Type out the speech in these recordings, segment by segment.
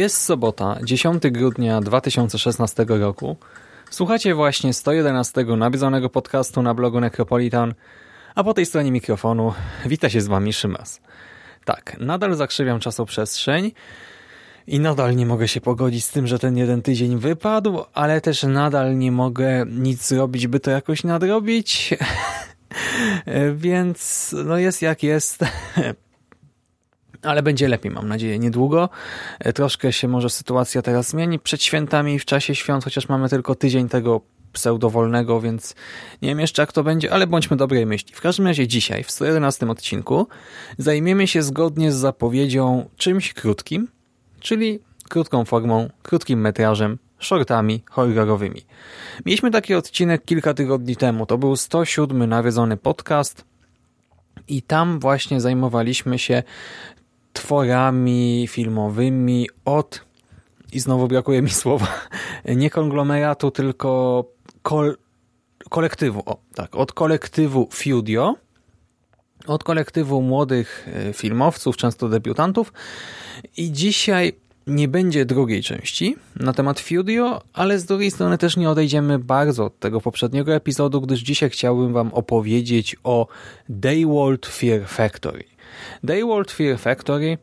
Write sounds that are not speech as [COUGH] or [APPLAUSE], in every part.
Jest sobota, 10 grudnia 2016 roku. Słuchacie właśnie 111 nawiedzonego podcastu na blogu Necropolitan, a po tej stronie mikrofonu wita się z wami Szymas. Tak, nadal zakrzywiam czasoprzestrzeń i nadal nie mogę się pogodzić z tym, że ten jeden tydzień wypadł, ale też nadal nie mogę nic zrobić, by to jakoś nadrobić. [LAUGHS] Więc no jest jak jest. [LAUGHS] ale będzie lepiej, mam nadzieję, niedługo. E, troszkę się może sytuacja teraz zmieni przed świętami w czasie świąt, chociaż mamy tylko tydzień tego pseudowolnego, więc nie wiem jeszcze jak to będzie, ale bądźmy dobrej myśli. W każdym razie dzisiaj, w 111 odcinku, zajmiemy się zgodnie z zapowiedzią czymś krótkim, czyli krótką formą, krótkim metrażem, shortami horrorowymi. Mieliśmy taki odcinek kilka tygodni temu, to był 107 nawiedzony podcast i tam właśnie zajmowaliśmy się tworami filmowymi od, i znowu brakuje mi [LAUGHS] słowa, nie konglomeratu, tylko kol, kolektywu, o, tak, od kolektywu Fudio, od kolektywu młodych e, filmowców, często debiutantów i dzisiaj nie będzie drugiej części na temat Fudio, ale z drugiej strony też nie odejdziemy bardzo od tego poprzedniego epizodu, gdyż dzisiaj chciałbym wam opowiedzieć o Dayworld Fear Factory. Dayworld Fear Factory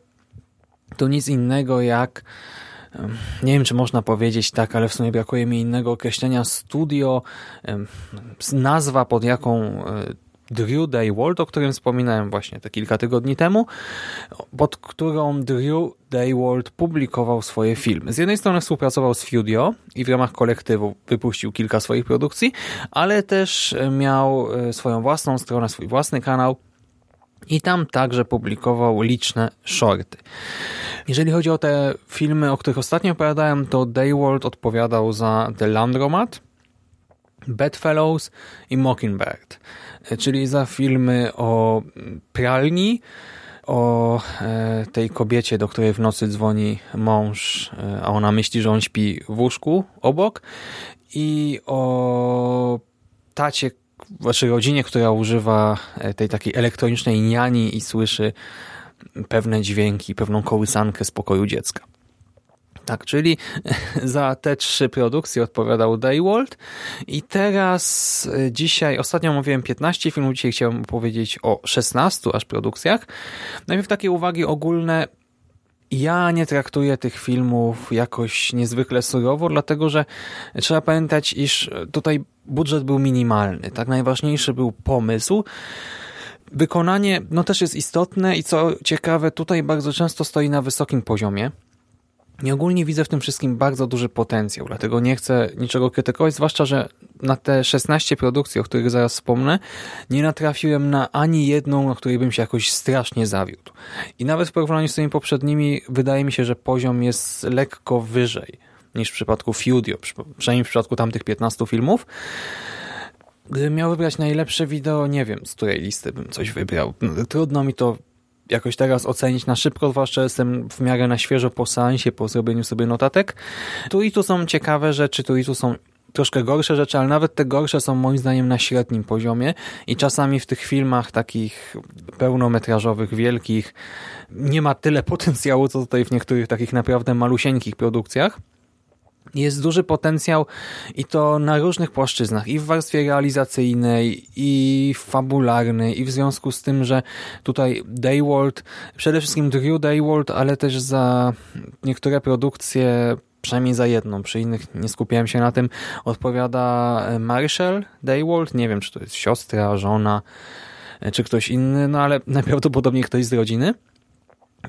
to nic innego jak nie wiem, czy można powiedzieć tak, ale w sumie brakuje mi innego określenia studio, nazwa pod jaką e, Drew Daywalt, o którym wspominałem właśnie te kilka tygodni temu, pod którą Drew Daywalt publikował swoje filmy. Z jednej strony współpracował z Studio i w ramach kolektywu wypuścił kilka swoich produkcji, ale też miał e, swoją własną stronę, swój własny kanał, i tam także publikował liczne shorty. Jeżeli chodzi o te filmy, o których ostatnio opowiadałem, to Dayworld odpowiadał za The Landromat, Bedfellows i Mockingbird, czyli za filmy o pralni, o e, tej kobiecie, do której w nocy dzwoni mąż, e, a ona myśli, że on śpi w łóżku obok i o tacie, waszej rodzinie, która używa e, tej takiej elektronicznej niani i słyszy pewne dźwięki, pewną kołysankę z pokoju dziecka. Tak, czyli [LAUGHS] za te trzy produkcje odpowiadał Daywalt i teraz e, dzisiaj, ostatnio mówiłem 15 filmów, dzisiaj chciałem powiedzieć o 16 aż produkcjach. Najpierw takie uwagi ogólne. Ja nie traktuję tych filmów jakoś niezwykle surowo, dlatego że trzeba pamiętać, iż tutaj budżet był minimalny. Tak najważniejszy był pomysł. Wykonanie no też jest istotne i co ciekawe, tutaj bardzo często stoi na wysokim poziomie. I ogólnie widzę w tym wszystkim bardzo duży potencjał, dlatego nie chcę niczego krytykować, zwłaszcza, że na te 16 produkcji, o których zaraz wspomnę, nie natrafiłem na ani jedną, na której bym się jakoś strasznie zawiódł. I nawet w porównaniu z tymi poprzednimi wydaje mi się, że poziom jest lekko wyżej niż w przypadku Fudio, przynajmniej w przypadku tamtych 15 filmów. Gdybym miał wybrać najlepsze wideo, nie wiem, z której listy bym coś wybrał. No, trudno mi to jakoś teraz ocenić na szybko, zwłaszcza jestem w miarę na świeżo po seansie, po zrobieniu sobie notatek. Tu i tu są ciekawe rzeczy, tu i tu są troszkę gorsze rzeczy, ale nawet te gorsze są moim zdaniem na średnim poziomie i czasami w tych filmach takich pełnometrażowych, wielkich nie ma tyle potencjału, co tutaj w niektórych takich naprawdę malusieńkich produkcjach. Jest duży potencjał i to na różnych płaszczyznach, i w warstwie realizacyjnej, i fabularnej, i w związku z tym, że tutaj Daywalt, przede wszystkim Drew Daywalt, ale też za niektóre produkcje, przynajmniej za jedną, przy innych nie skupiałem się na tym, odpowiada Marshall Daywalt, nie wiem, czy to jest siostra, żona, czy ktoś inny, no ale [LAUGHS] najprawdopodobniej ktoś z rodziny.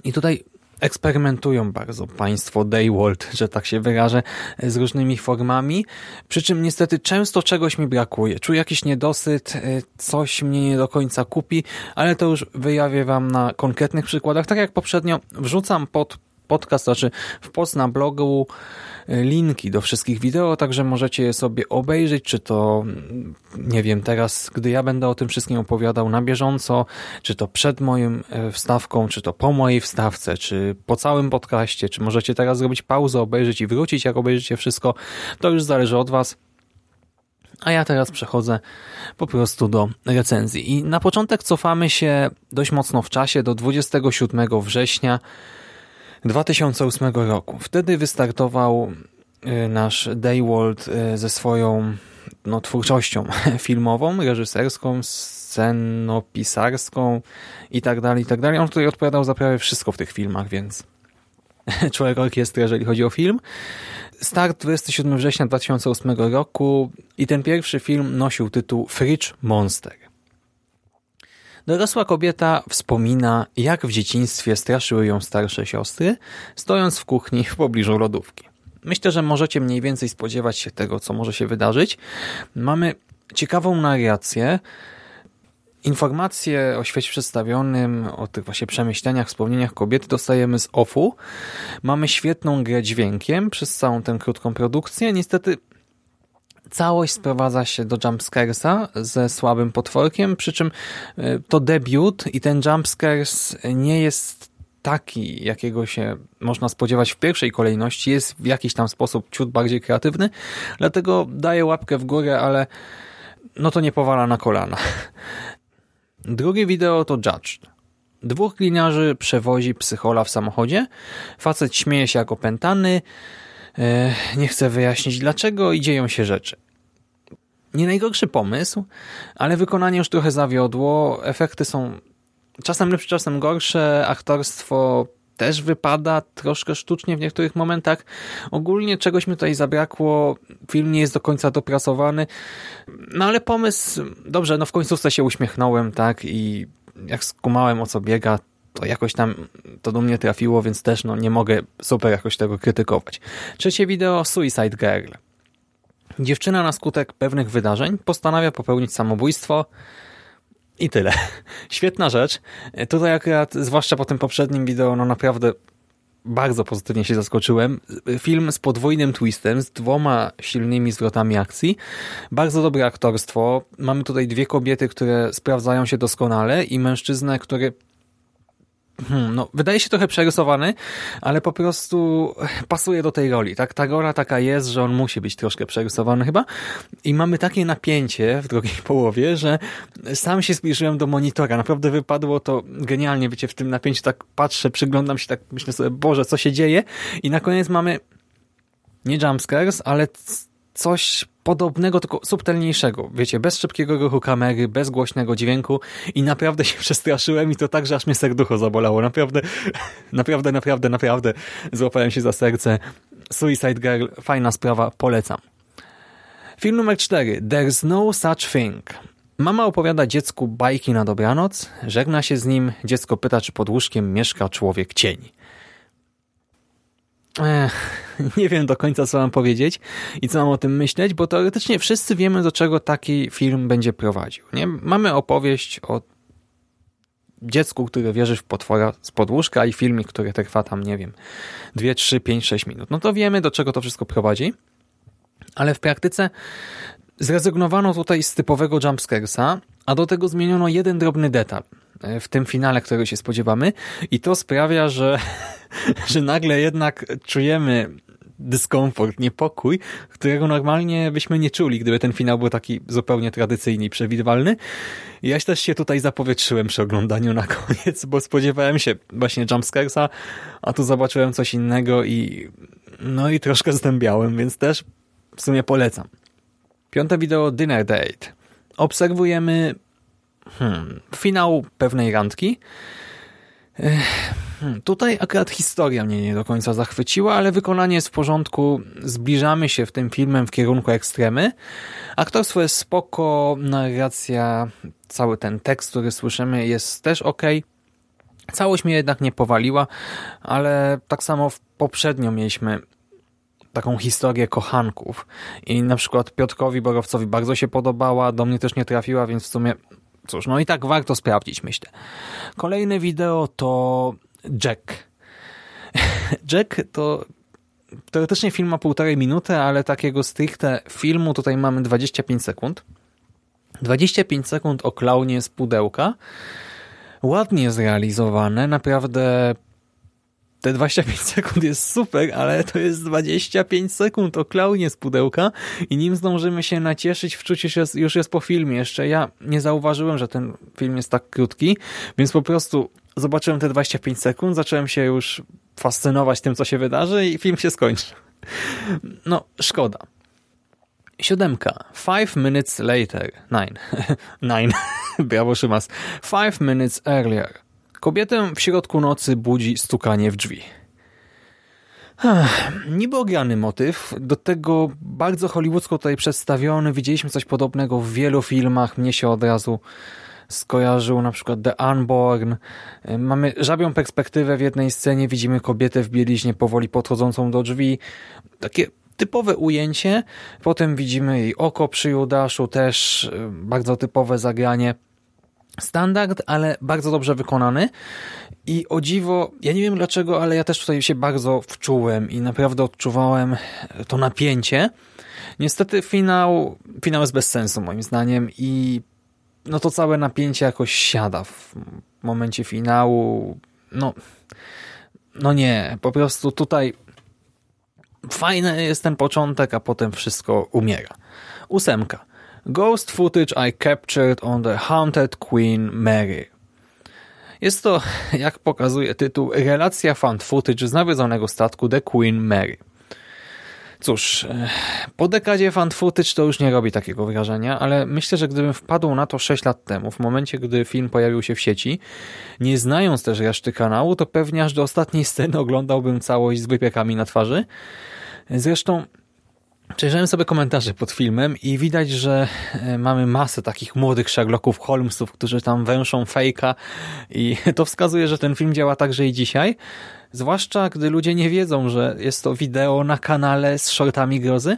I tutaj eksperymentują bardzo państwo Daywalt, że tak się wyrażę, z różnymi formami, przy czym niestety często czegoś mi brakuje. Czuję jakiś niedosyt, y, coś mnie nie do końca kupi, ale to już wyjawię Wam na konkretnych przykładach. Tak jak poprzednio wrzucam pod podcast, znaczy w post na blogu linki do wszystkich wideo, także możecie je sobie obejrzeć, czy to, nie wiem, teraz, gdy ja będę o tym wszystkim opowiadał na bieżąco, czy to przed moim e, wstawką, czy to po mojej wstawce, czy po całym podcaście, czy możecie teraz zrobić pauzę, obejrzeć i wrócić, jak obejrzycie wszystko, to już zależy od Was. A ja teraz przechodzę po prostu do recenzji. I na początek cofamy się dość mocno w czasie do 27 września 2008 roku. Wtedy wystartował y, nasz Daywalt y, ze swoją no, twórczością [LAUGHS] filmową, reżyserską, scenopisarską i tak dalej, i tak dalej. On tutaj odpowiadał za prawie wszystko w tych filmach, więc [LAUGHS] człowiek orkiestry, jeżeli chodzi o film. Start 27 września 2008 roku i ten pierwszy film nosił tytuł Fridge Monster. Dorosła kobieta wspomina, jak w dzieciństwie straszyły ją starsze siostry, stojąc w kuchni w pobliżu lodówki. Myślę, że możecie mniej więcej spodziewać się tego, co może się wydarzyć. Mamy ciekawą narrację, Informacje o świecie przedstawionym, o tych właśnie przemyśleniach, wspomnieniach kobiety dostajemy z OFU. Mamy świetną grę dźwiękiem przez całą tę krótką produkcję. Niestety Całość sprowadza się do jumpscaresa ze słabym potworkiem, przy czym e, to debiut i ten jumpscares nie jest taki, jakiego się można spodziewać w pierwszej kolejności, jest w jakiś tam sposób ciut bardziej kreatywny, dlatego daję łapkę w górę, ale no to nie powala na kolana. [LAUGHS] Drugie wideo to Judged. Dwóch gliniarzy przewozi psychola w samochodzie. Facet śmieje się jak opętany, nie chcę wyjaśnić dlaczego i dzieją się rzeczy. Nie najgorszy pomysł, ale wykonanie już trochę zawiodło. Efekty są czasem lepsze, czasem gorsze. Aktorstwo też wypada troszkę sztucznie w niektórych momentach. Ogólnie czegoś mi tutaj zabrakło. Film nie jest do końca dopracowany. No ale pomysł, dobrze, no w końcówce się uśmiechnąłem, tak, i jak skumałem o co biega, to jakoś tam to do mnie trafiło, więc też no, nie mogę super jakoś tego krytykować. Trzecie wideo Suicide Girl. Dziewczyna na skutek pewnych wydarzeń postanawia popełnić samobójstwo i tyle. [LAUGHS] Świetna rzecz. Tutaj akurat, zwłaszcza po tym poprzednim wideo, no naprawdę bardzo pozytywnie się zaskoczyłem. Film z podwójnym twistem, z dwoma silnymi zwrotami akcji. Bardzo dobre aktorstwo. Mamy tutaj dwie kobiety, które sprawdzają się doskonale i mężczyznę, który Hmm, no, wydaje się trochę przerysowany, ale po prostu pasuje do tej roli. Tak? Ta rola taka jest, że on musi być troszkę przerysowany chyba. I mamy takie napięcie w drugiej [LAUGHS] połowie, że sam się zbliżyłem do monitora. Naprawdę wypadło to genialnie. Wiecie, w tym napięciu tak patrzę, przyglądam się, tak myślę sobie, Boże, co się dzieje? I na koniec mamy nie jumpscares, ale coś podobnego, tylko subtelniejszego. Wiecie, bez szybkiego ruchu kamery, bez głośnego dźwięku i naprawdę się [LAUGHS] przestraszyłem i to tak, że aż mnie serducho zabolało. Naprawdę, [LAUGHS] naprawdę, naprawdę, naprawdę złapałem się za serce. Suicide Girl, fajna sprawa, polecam. Film numer 4. There's no such thing. Mama opowiada dziecku bajki na dobranoc, żegna się z nim, dziecko pyta, czy pod łóżkiem mieszka człowiek cień. Ech, nie wiem do końca, co mam powiedzieć i co mam o tym myśleć, bo teoretycznie wszyscy wiemy, do czego taki film będzie prowadził. Nie? Mamy opowieść o dziecku, które wierzy w potwora z podłóżka i filmik, który trwa tam, nie wiem, 2, 3, 5, 6 minut. No to wiemy, do czego to wszystko prowadzi, ale w praktyce zrezygnowano tutaj z typowego jumpscaresa, a do tego zmieniono jeden drobny detal w tym finale, którego się spodziewamy i to sprawia, że, [LAUGHS] [LAUGHS] że nagle jednak czujemy dyskomfort, niepokój, którego normalnie byśmy nie czuli, gdyby ten finał był taki zupełnie tradycyjny i przewidywalny. Ja też się tutaj zapowietrzyłem przy oglądaniu na koniec, bo spodziewałem się właśnie jumpscaresa, a tu zobaczyłem coś innego i No i troszkę zdębiałem, więc też w sumie polecam. Piąte wideo Dinner Date. Obserwujemy hmm, finał pewnej randki. Hmm, tutaj akurat historia mnie nie do końca zachwyciła, ale wykonanie jest w porządku. Zbliżamy się w tym filmem w kierunku ekstremy. Aktorstwo jest spoko, narracja, cały ten tekst, który słyszymy jest też ok. Całość mnie jednak nie powaliła, ale tak samo poprzednio mieliśmy taką historię kochanków i na przykład Piotrkowi Borowcowi bardzo się podobała, do mnie też nie trafiła, więc w sumie cóż, no i tak warto sprawdzić, myślę. Kolejne wideo to Jack. [LAUGHS] Jack to teoretycznie film ma półtorej minuty, ale takiego stricte filmu tutaj mamy 25 sekund. 25 sekund o klaunie z pudełka. Ładnie zrealizowane, naprawdę te 25 [LAUGHS] sekund jest super, ale to jest 25 sekund o klaunie z pudełka i nim zdążymy się nacieszyć, wczucie się już jest po filmie. Jeszcze ja nie zauważyłem, że ten film jest tak krótki, więc po prostu zobaczyłem te 25 sekund, zacząłem się już fascynować tym, co się wydarzy i film się skończy. No, szkoda. Siódemka. Five minutes later. Nine. [LAUGHS] Nine. [LAUGHS] Brawo, Szymas. Five minutes earlier. Kobietę w środku nocy budzi stukanie w drzwi. Niby ograny motyw, do tego bardzo hollywoodzko tutaj przedstawiony. Widzieliśmy coś podobnego w wielu filmach. Mnie się od razu skojarzył na przykład The Unborn. Mamy żabią perspektywę w jednej scenie, widzimy kobietę w bieliźnie powoli podchodzącą do drzwi. Takie typowe ujęcie. Potem widzimy jej oko przy Judaszu, też bardzo typowe zagranie. Standard, ale bardzo dobrze wykonany. I o dziwo, ja nie wiem dlaczego, ale ja też tutaj się bardzo wczułem i naprawdę odczuwałem to napięcie. Niestety finał, finał jest bez sensu moim zdaniem i no to całe napięcie jakoś siada w momencie finału. No, no nie, po prostu tutaj fajny jest ten początek, a potem wszystko umiera. Ósemka. Ghost footage I captured on the haunted Queen Mary. Jest to, jak pokazuje tytuł, relacja fan footage z nawiedzonego statku The Queen Mary. Cóż, e, po dekadzie fan footage to już nie robi takiego wrażenia, ale myślę, że gdybym wpadł na to 6 lat temu, w momencie, gdy film pojawił się w sieci, nie znając też reszty kanału, to pewnie aż do ostatniej sceny oglądałbym całość z wypiekami na twarzy. Zresztą Przejrzałem sobie komentarze pod filmem i widać, że e, mamy masę takich młodych Sherlocków Holmesów, którzy tam węszą fejka i [LAUGHS] to wskazuje, że ten film działa także i dzisiaj. Zwłaszcza, gdy ludzie nie wiedzą, że jest to wideo na kanale z shortami grozy.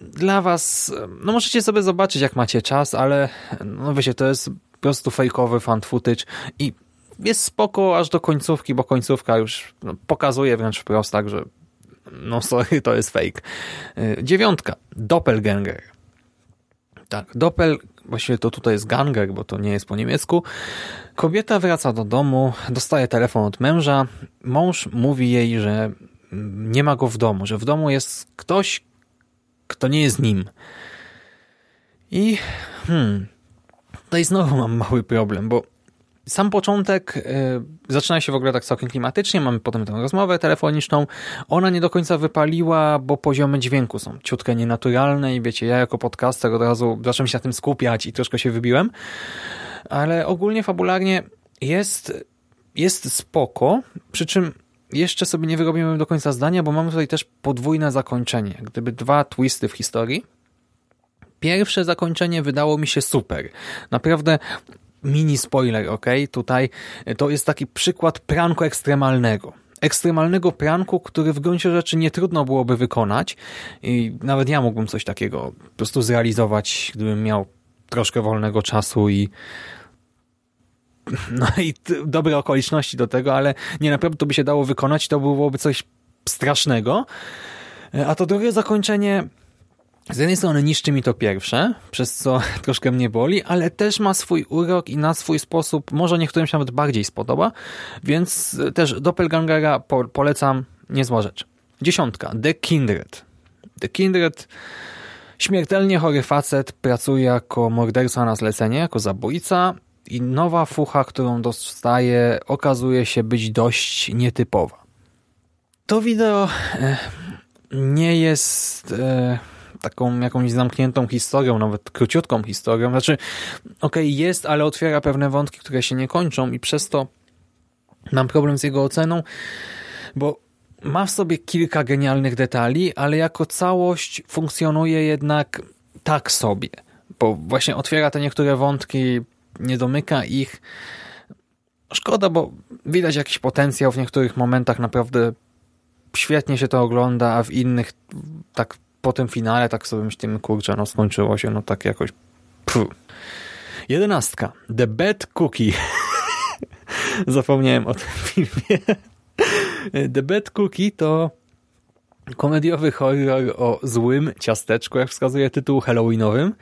Dla was, no możecie sobie zobaczyć, jak macie czas, ale no wiecie, to jest po prostu fejkowy fan footage i jest spoko aż do końcówki, bo końcówka już no, pokazuje wręcz wprost tak, że no sorry, to jest fake. Y, dziewiątka. Doppelganger. Tak, doppel, właściwie to tutaj jest ganger, bo to nie jest po niemiecku. Kobieta wraca do domu, dostaje telefon od męża. Mąż mówi jej, że nie ma go w domu, że w domu jest ktoś, kto nie jest nim. I hmm, tutaj znowu mam mały problem, bo sam początek y, zaczyna się w ogóle tak całkiem klimatycznie, mamy potem tę rozmowę telefoniczną. Ona nie do końca wypaliła, bo poziomy dźwięku są ciutkę nienaturalne i wiecie, ja jako podcaster od razu zacząłem się na tym skupiać i troszkę się wybiłem. Ale ogólnie fabularnie jest, jest spoko, przy czym jeszcze sobie nie wyrobiłem do końca zdania, bo mamy tutaj też podwójne zakończenie. Gdyby dwa twisty w historii. Pierwsze zakończenie wydało mi się super. Naprawdę mini spoiler, ok? Tutaj to jest taki przykład pranku ekstremalnego. Ekstremalnego pranku, który w gruncie rzeczy nie trudno byłoby wykonać i nawet ja mógłbym coś takiego po prostu zrealizować, gdybym miał troszkę wolnego czasu i [LAUGHS] no i dobre okoliczności do tego, ale nie naprawdę to by się dało wykonać, to byłoby coś strasznego. A to drugie zakończenie z jednej strony niszczy mi to pierwsze, przez co [LAUGHS] troszkę mnie boli, ale też ma swój urok i na swój sposób, może niektórym się nawet bardziej spodoba, więc też Doppelgangera po polecam, niezła rzecz. Dziesiątka, The Kindred. The Kindred, śmiertelnie chory facet, pracuje jako morderca na zlecenie, jako zabójca i nowa fucha, którą dostaje, okazuje się być dość nietypowa. To wideo e, nie jest e, taką jakąś zamkniętą historią, nawet króciutką historią. Znaczy, okej, okay, jest, ale otwiera pewne wątki, które się nie kończą i przez to mam problem z jego oceną, bo ma w sobie kilka genialnych detali, ale jako całość funkcjonuje jednak tak sobie, bo właśnie otwiera te niektóre wątki, nie domyka ich. Szkoda, bo widać jakiś potencjał w niektórych momentach, naprawdę świetnie się to ogląda, a w innych tak po tym finale tak sobie myślimy, kurczę, no skończyło się, no tak jakoś Puh. Jedenastka. The Bad Cookie. [LAUGHS] Zapomniałem o tym filmie. The Bad Cookie to komediowy horror o złym ciasteczku, jak wskazuje tytuł halloweenowym.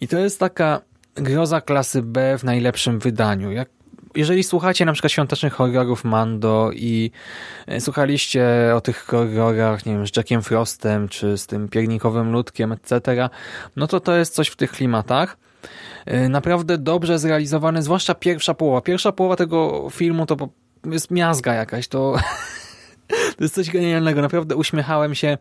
I to jest taka groza klasy B w najlepszym wydaniu. Jak jeżeli słuchacie na przykład świątecznych horrorów Mando i e, słuchaliście o tych horrorach, nie wiem, z Jackiem Frostem, czy z tym piernikowym ludkiem, etc., no to to jest coś w tych klimatach. E, naprawdę dobrze zrealizowany, zwłaszcza pierwsza połowa. Pierwsza połowa tego filmu to jest miazga jakaś, to, [LAUGHS] to jest coś genialnego. Naprawdę uśmiechałem się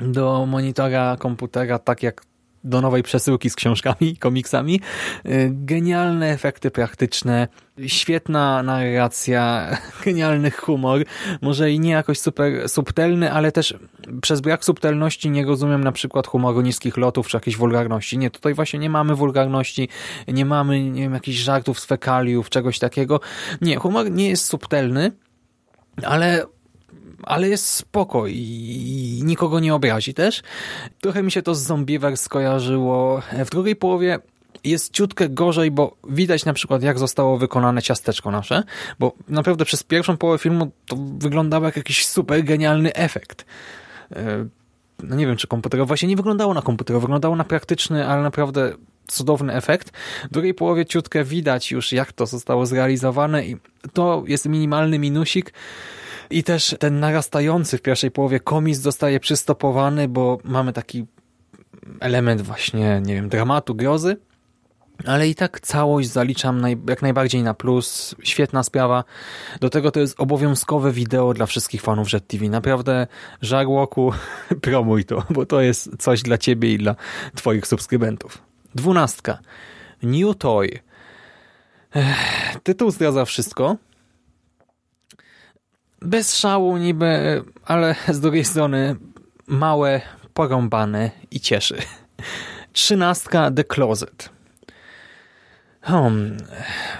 do monitora komputera tak jak do nowej przesyłki z książkami, komiksami. Y, genialne efekty praktyczne, świetna narracja, [LAUGHS] genialny humor, może i nie jakoś super subtelny, ale też przez brak subtelności nie rozumiem na przykład humoru niskich lotów czy jakiejś wulgarności. Nie, tutaj właśnie nie mamy wulgarności, nie mamy nie wiem, jakichś żartów z fekaliów, czegoś takiego. Nie, humor nie jest subtelny, ale ale jest spoko i nikogo nie obrazi też. Trochę mi się to z Zombiever skojarzyło. W drugiej połowie jest ciutkę gorzej, bo widać na przykład jak zostało wykonane ciasteczko nasze, bo naprawdę przez pierwszą połowę filmu to wyglądało jak jakiś super genialny efekt. E, no nie wiem, czy komputerowo, właśnie nie wyglądało na komputerowo, wyglądało na praktyczny, ale naprawdę cudowny efekt. W drugiej połowie ciutkę widać już jak to zostało zrealizowane i to jest minimalny minusik, i też ten narastający w pierwszej połowie komis zostaje przystopowany, bo mamy taki element właśnie, nie wiem, dramatu, grozy, ale i tak całość zaliczam naj, jak najbardziej na plus. Świetna sprawa. Do tego to jest obowiązkowe wideo dla wszystkich fanów Jet TV. Naprawdę Żarłoku, [LAUGHS] promuj to, bo to jest coś dla ciebie i dla twoich subskrybentów. Dwunastka. New Toy. Ech, tytuł zdradza wszystko bez szału niby, ale z drugiej strony małe, porąbane i cieszy. Trzynastka The Closet. Hmm.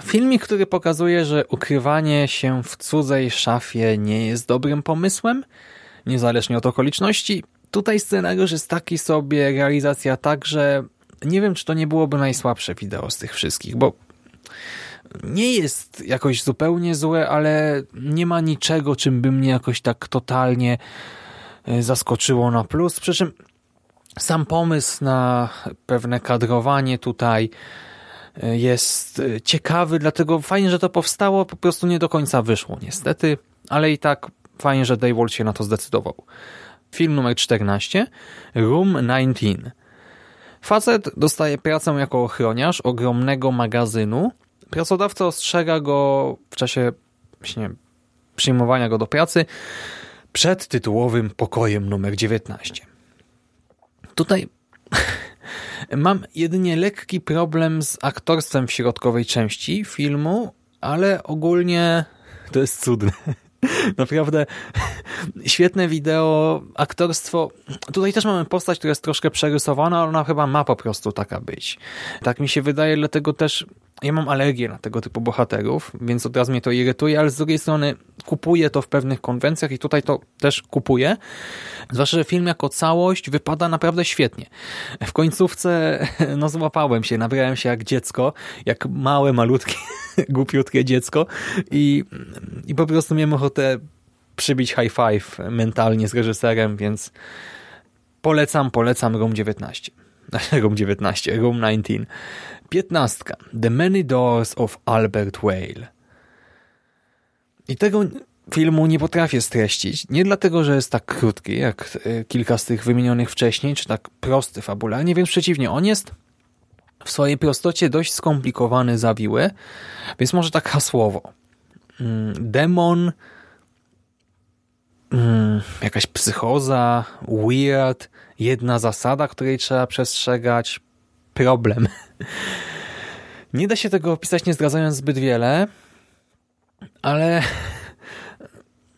Filmik, który pokazuje, że ukrywanie się w cudzej szafie nie jest dobrym pomysłem, niezależnie od okoliczności. Tutaj scenariusz jest taki sobie, realizacja także nie wiem, czy to nie byłoby najsłabsze wideo z tych wszystkich, bo nie jest jakoś zupełnie złe, ale nie ma niczego, czym by mnie jakoś tak totalnie e, zaskoczyło na plus. Przy czym sam pomysł na pewne kadrowanie tutaj e, jest e, ciekawy, dlatego fajnie, że to powstało, po prostu nie do końca wyszło niestety, ale i tak fajnie, że Daywall się na to zdecydował. Film numer 14, Room 19. Facet dostaje pracę jako ochroniarz ogromnego magazynu, Pracodawca ostrzega go w czasie właśnie, przyjmowania go do pracy przed tytułowym pokojem numer 19. Tutaj [LAUGHS] mam jedynie lekki problem z aktorstwem w środkowej części filmu, ale ogólnie to jest cudne. [LAUGHS] Naprawdę [LAUGHS] świetne wideo, aktorstwo. Tutaj też mamy postać, która jest troszkę przerysowana, ale ona chyba ma po prostu taka być. Tak mi się wydaje, dlatego też ja mam alergię na tego typu bohaterów, więc od razu mnie to irytuje, ale z drugiej strony kupuję to w pewnych konwencjach i tutaj to też kupuję. Zwłaszcza, że film jako całość wypada naprawdę świetnie. W końcówce [LAUGHS] no złapałem się, nabrałem się jak dziecko, jak małe, malutkie, [LAUGHS] głupiutkie dziecko i, i po prostu miałem ochotę przybić high five mentalnie z reżyserem, więc polecam, polecam Room 19. [LAUGHS] Room 19, Room 19. 15. The Many Doors of Albert Whale. I tego filmu nie potrafię streścić. Nie dlatego, że jest tak krótki, jak e, kilka z tych wymienionych wcześniej, czy tak prosty fabularnie, więc przeciwnie, on jest w swojej prostocie dość skomplikowany, zawiły, więc może tak hasłowo. Mm, demon mm, jakaś psychoza, weird, jedna zasada, której trzeba przestrzegać. Problem. [LAUGHS] Nie da się tego opisać nie zdradzając zbyt wiele, ale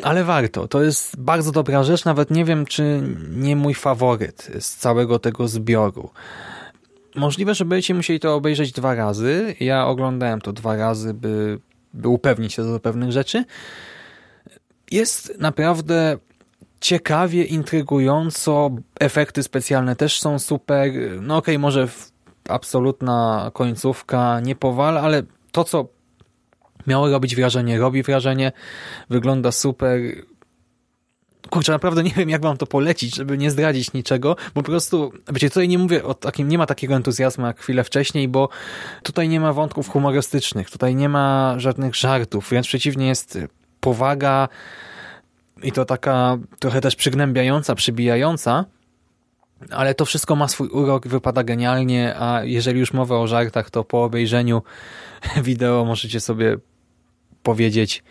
ale warto. To jest bardzo dobra rzecz. Nawet nie wiem, czy nie mój faworyt z całego tego zbioru. Możliwe, że będziecie musieli to obejrzeć dwa razy. Ja oglądałem to dwa razy, by, by upewnić się do pewnych rzeczy. Jest naprawdę ciekawie, intrygująco. Efekty specjalne też są super. No okej, okay, może absolutna końcówka nie powala, ale to, co miało robić wrażenie, robi wrażenie, wygląda super. Kurczę, naprawdę nie wiem, jak wam to polecić, żeby nie zdradzić niczego, bo po prostu, wiecie, tutaj nie mówię o takim, nie ma takiego entuzjazmu jak chwilę wcześniej, bo tutaj nie ma wątków humorystycznych, tutaj nie ma żadnych żartów, wręcz przeciwnie jest powaga i to taka trochę też przygnębiająca, przybijająca, ale to wszystko ma swój urok, wypada genialnie, a jeżeli już mowa o żartach, to po obejrzeniu [LAUGHS] wideo możecie sobie powiedzieć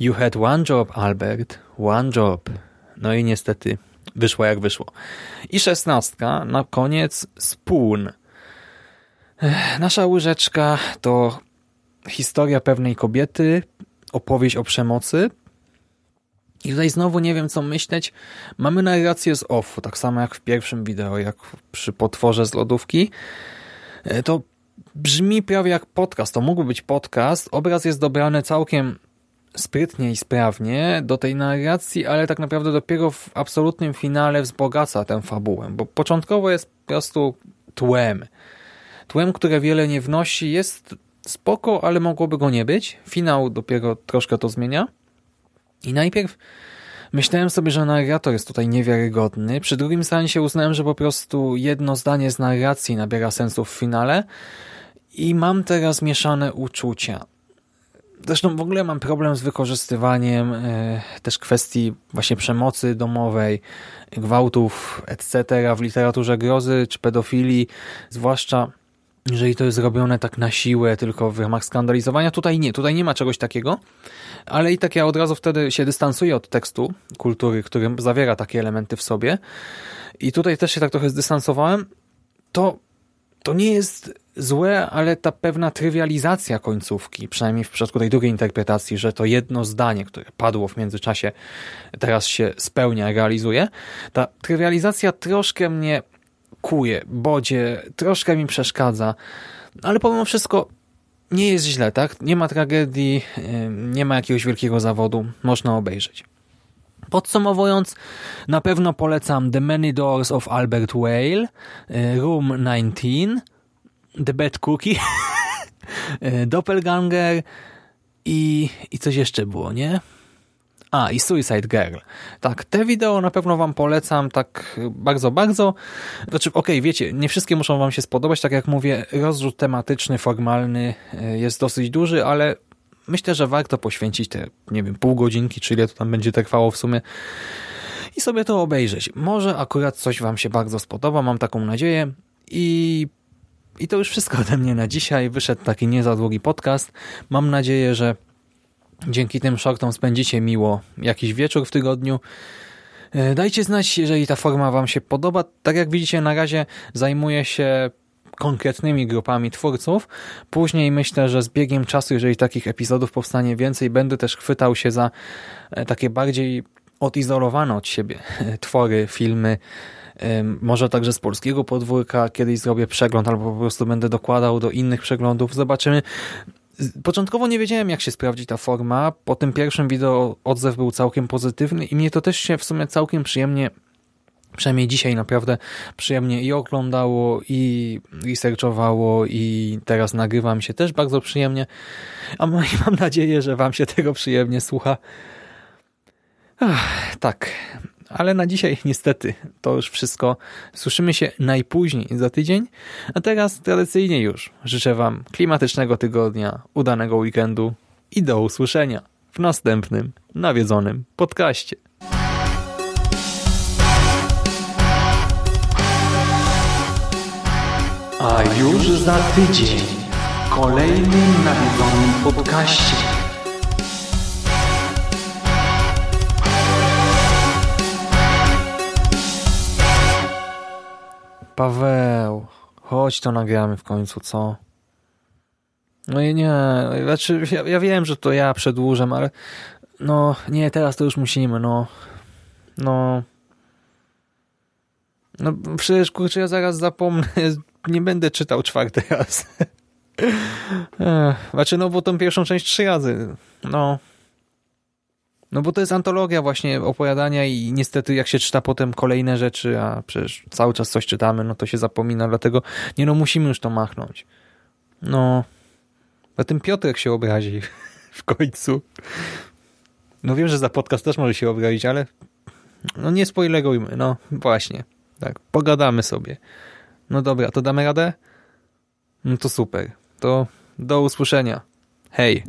You had one job, Albert, one job. No i niestety wyszło jak wyszło. I szesnastka, na koniec Spoon. Nasza łyżeczka to historia pewnej kobiety, opowieść o przemocy. I tutaj znowu nie wiem co myśleć. Mamy narrację z offu, tak samo jak w pierwszym wideo, jak przy potworze z lodówki. E, to brzmi prawie jak podcast. To mógł być podcast. Obraz jest dobrany całkiem sprytnie i sprawnie do tej narracji, ale tak naprawdę dopiero w absolutnym finale wzbogaca tę fabułę, bo początkowo jest po prostu tłem. Tłem, które wiele nie wnosi, jest spoko, ale mogłoby go nie być. Finał dopiero troszkę to zmienia. I najpierw myślałem sobie, że narrator jest tutaj niewiarygodny. Przy drugim się uznałem, że po prostu jedno zdanie z narracji nabiera sensu w finale, i mam teraz mieszane uczucia. Zresztą w ogóle mam problem z wykorzystywaniem e, też kwestii właśnie przemocy domowej, gwałtów, etc. w literaturze grozy czy pedofilii, zwłaszcza jeżeli to jest zrobione tak na siłę, tylko w ramach skandalizowania. Tutaj nie, tutaj nie ma czegoś takiego, ale i tak ja od razu wtedy się dystansuję od tekstu kultury, który zawiera takie elementy w sobie. I tutaj też się tak trochę zdystansowałem. To, to nie jest złe, ale ta pewna trywializacja końcówki, przynajmniej w przypadku tej drugiej interpretacji, że to jedno zdanie, które padło w międzyczasie, teraz się spełnia, realizuje, ta trywializacja troszkę mnie kuje, bodzie, troszkę mi przeszkadza, ale pomimo wszystko nie jest źle, tak? Nie ma tragedii, nie ma jakiegoś wielkiego zawodu, można obejrzeć. Podsumowując, na pewno polecam The Many Doors of Albert Whale, y, Room 19, The Bad Cookie, e, [LAUGHS] Doppelganger i, i coś jeszcze było, nie? A, i Suicide Girl. Tak, te wideo na pewno wam polecam tak bardzo, bardzo. Znaczy, okej, okay, wiecie, nie wszystkie muszą wam się spodobać, tak jak mówię, rozrzut tematyczny, formalny e, jest dosyć duży, ale myślę, że warto poświęcić te, nie wiem, pół godzinki, czy ile to tam będzie trwało w sumie i sobie to obejrzeć. Może akurat coś wam się bardzo spodoba, mam taką nadzieję i i to już wszystko ode mnie na dzisiaj. Wyszedł taki nie za długi podcast. Mam nadzieję, że dzięki tym shortom spędzicie miło jakiś wieczór w tygodniu. E, dajcie znać, jeżeli ta forma Wam się podoba. Tak jak widzicie, na razie zajmuję się konkretnymi grupami twórców. Później myślę, że z biegiem czasu, jeżeli takich epizodów powstanie więcej, będę też chwytał się za e, takie bardziej odizolowane od siebie twory, filmy, może także z polskiego podwórka kiedyś zrobię przegląd albo po prostu będę dokładał do innych przeglądów. Zobaczymy. Początkowo nie wiedziałem, jak się sprawdzi ta forma. Po tym pierwszym wideo odzew był całkiem pozytywny i mnie to też się w sumie całkiem przyjemnie przynajmniej dzisiaj naprawdę przyjemnie i oglądało, i researchowało, i teraz nagrywam się też bardzo przyjemnie. A [LAUGHS] mam nadzieję, że Wam się tego przyjemnie słucha. Ach, tak, ale na dzisiaj niestety to już wszystko. Słyszymy się najpóźniej za tydzień, a teraz tradycyjnie już życzę Wam klimatycznego tygodnia, udanego weekendu i do usłyszenia w następnym nawiedzonym podcaście. A już za tydzień w kolejnym nawiedzonym podcaście. Paweł, chodź to nagramy w końcu, co? No i nie, znaczy ja, ja wiem, że to ja przedłużam, ale no nie, teraz to już musimy, no. No. No przecież kurczę, ja zaraz zapomnę, [LAUGHS] nie będę czytał czwarty raz. [LAUGHS] Znaczy, no bo tą pierwszą część trzy razy. No. No bo to jest antologia właśnie opowiadania i niestety jak się czyta potem kolejne rzeczy, a przecież cały czas coś czytamy, no to się zapomina, dlatego nie no, musimy już to machnąć. No. A tym Piotrek się obrazi [LAUGHS] w końcu. No wiem, że za podcast też może się obrazić, ale no nie spoilerujmy, no właśnie. Tak, pogadamy sobie. No dobra, to damy radę? No to super. To do usłyszenia. Hej.